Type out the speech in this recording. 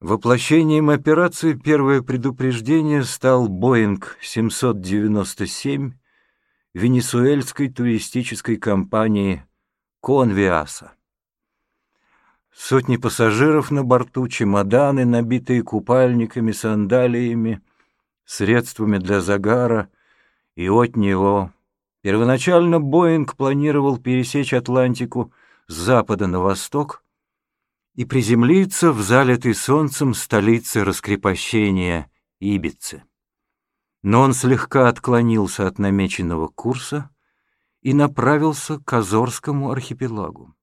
Воплощением операции первое предупреждение стал Боинг 797 венесуэльской туристической компании «Конвиаса». Сотни пассажиров на борту, чемоданы, набитые купальниками, сандалиями, средствами для загара, и от него. Первоначально Боинг планировал пересечь Атлантику с запада на восток, и приземлиться в залитой солнцем столице раскрепощения Ибицы. Но он слегка отклонился от намеченного курса и направился к Азорскому архипелагу.